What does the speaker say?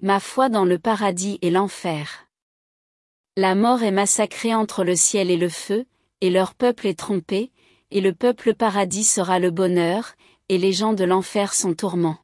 Ma foi dans le paradis et l'enfer. La mort est massacrée entre le ciel et le feu, et leur peuple est trompé, et le peuple paradis sera le bonheur, et les gens de l'enfer sont tourments.